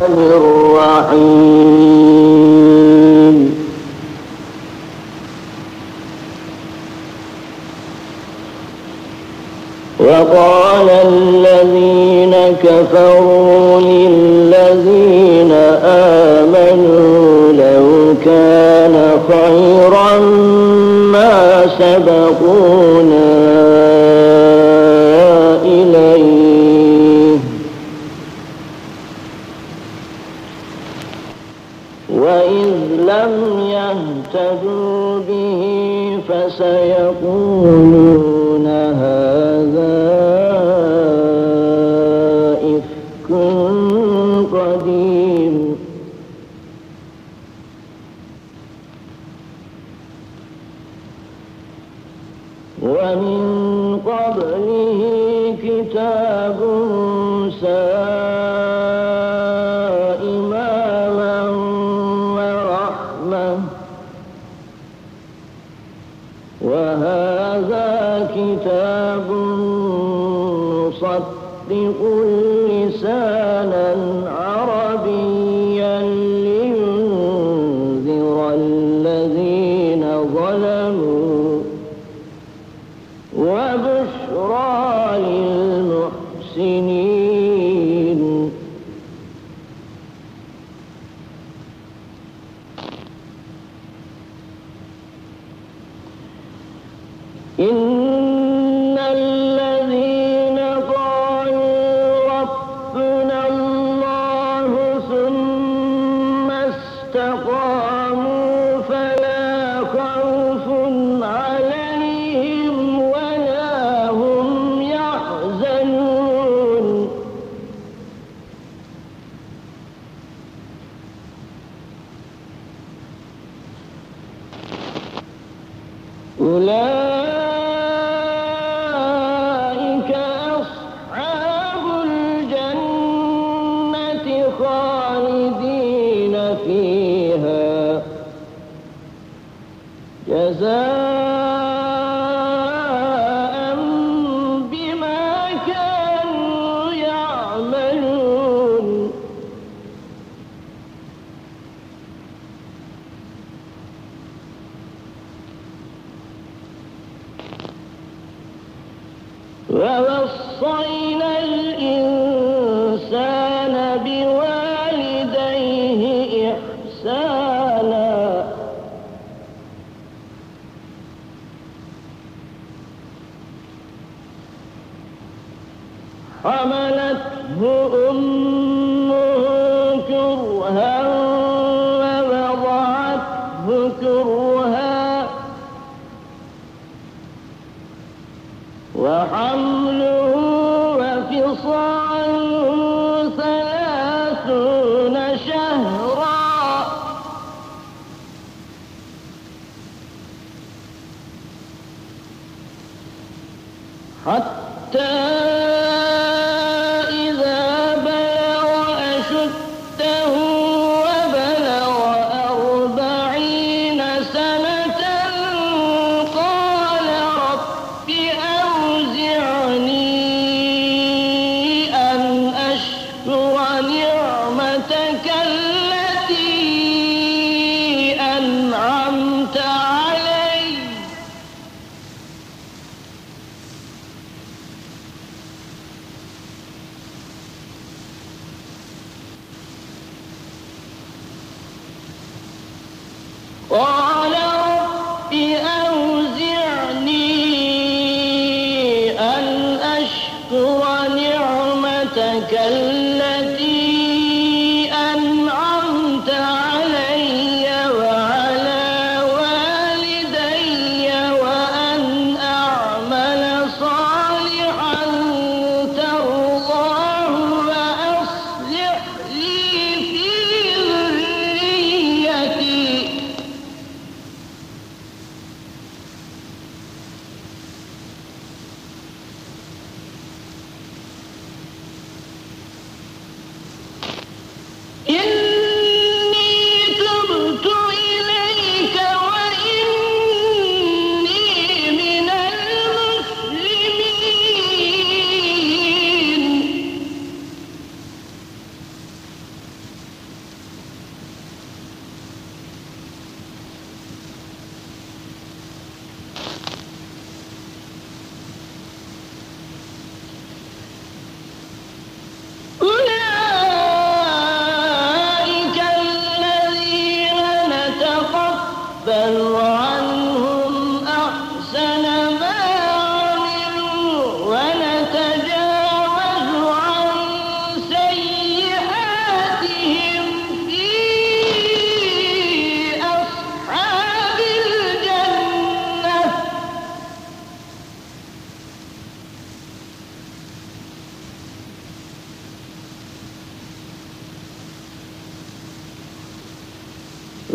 الرحيم. فسيقولون هذا إفك قديم. ومن قبله كتاب سابق إن جزاء بما كانوا يعملون. ووصينا حملته أمه كرها ووضعته كرها وحمله وفصاله ثلاثون شهرا. حتى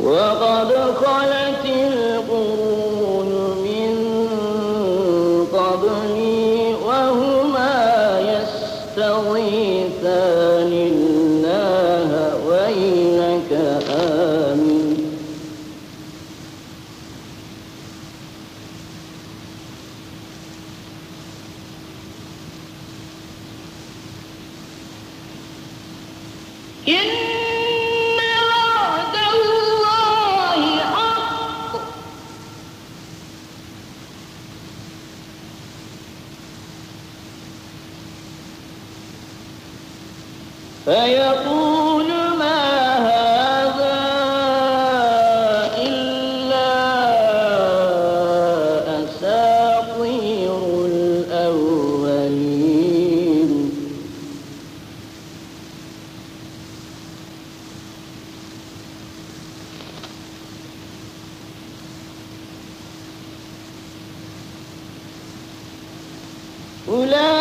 وقد خلت القرون من قبلي وهما يستغيثان الله ويلك آمن إن فيقول ما هذا إلا أساطير الأولين. أولئك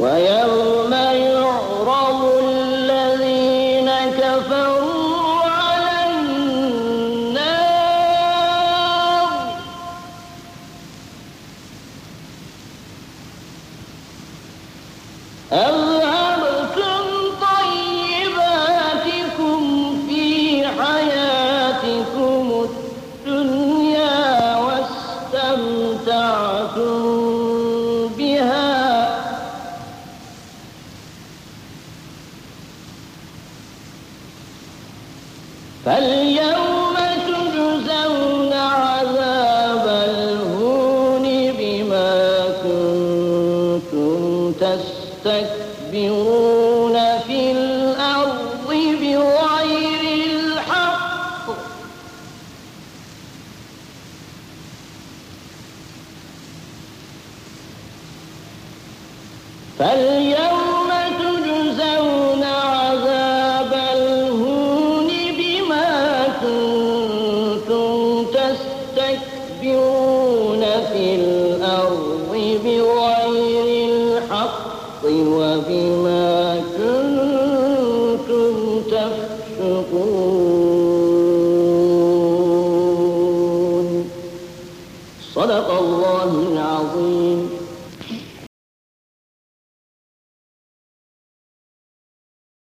ويوم يعرض الذين كفروا على النار. أذهبتم فاليوم تجزون عذاب الهون بما كنتم تستكبرون في الأرض بغير الحق. بغير الحق وبغير